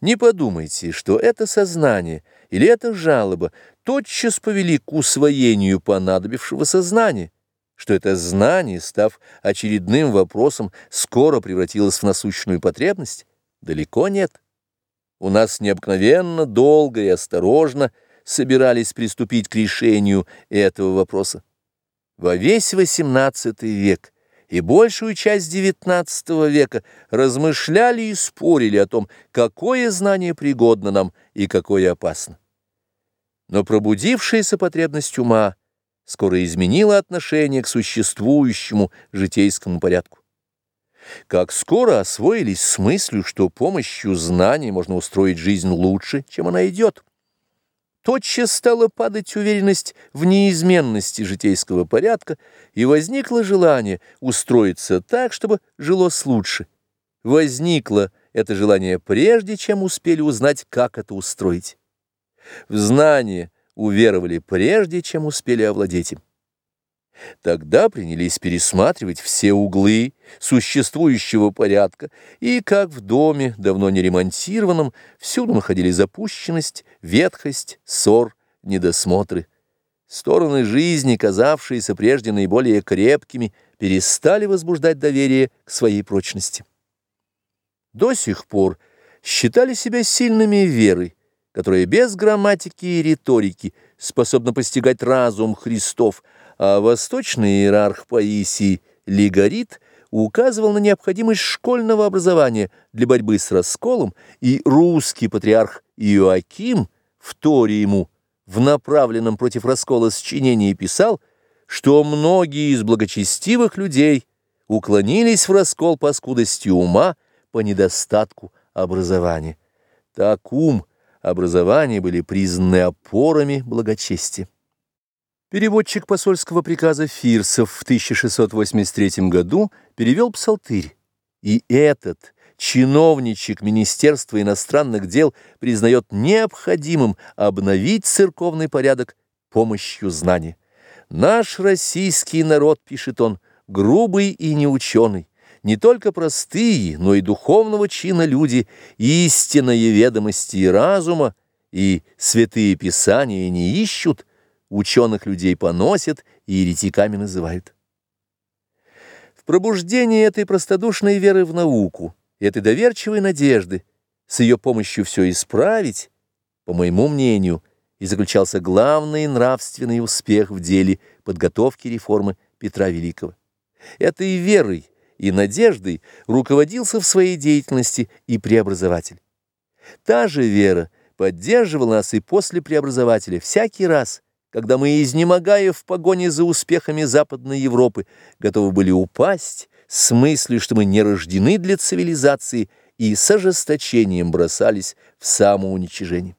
Не подумайте, что это сознание или это жалоба тотчас повели к усвоению понадобившегося знания, что это знание, став очередным вопросом, скоро превратилось в насущную потребность. Далеко нет. У нас необыкновенно долго и осторожно собирались приступить к решению этого вопроса. Во весь XVIII век – и большую часть XIX века размышляли и спорили о том, какое знание пригодно нам и какое опасно. Но пробудившаяся потребность ума скоро изменила отношение к существующему житейскому порядку. Как скоро освоились с мыслью, что помощью знаний можно устроить жизнь лучше, чем она идет – тотчас стала падать уверенность в неизменности житейского порядка, и возникло желание устроиться так, чтобы жилось лучше. Возникло это желание прежде, чем успели узнать, как это устроить. В знание уверовали прежде, чем успели овладеть им. Тогда принялись пересматривать все углы существующего порядка, и, как в доме, давно не ремонтированном, всюду находили запущенность, ветхость, ссор, недосмотры. Стороны жизни, казавшиеся прежде наиболее крепкими, перестали возбуждать доверие к своей прочности. До сих пор считали себя сильными верой, которая без грамматики и риторики способна постигать разум Христов, а восточный иерарх Паисий Лигорит указывал на необходимость школьного образования для борьбы с расколом, и русский патриарх Иоаким в Торе ему в направленном против раскола сочинении писал, что многие из благочестивых людей уклонились в раскол по скудости ума, по недостатку образования. Так ум, образование были признаны опорами благочестия. Переводчик посольского приказа Фирсов в 1683 году перевел псалтырь, и этот чиновничек Министерства иностранных дел признает необходимым обновить церковный порядок помощью знания. Наш российский народ, пишет он, грубый и неученый, не только простые, но и духовного чина люди, истинные ведомости и разума, и святые писания не ищут, ученых людей поносят и еретиками называют. В пробуждении этой простодушной веры в науку, этой доверчивой надежды, с ее помощью все исправить, по моему мнению, и заключался главный нравственный успех в деле подготовки реформы Петра Великого. Этой верой и надеждой руководился в своей деятельности и преобразователь. Та же вера поддерживала нас и после преобразователя всякий раз – когда мы, изнемогая в погоне за успехами Западной Европы, готовы были упасть с мыслью, что мы не рождены для цивилизации, и с ожесточением бросались в самоуничижение.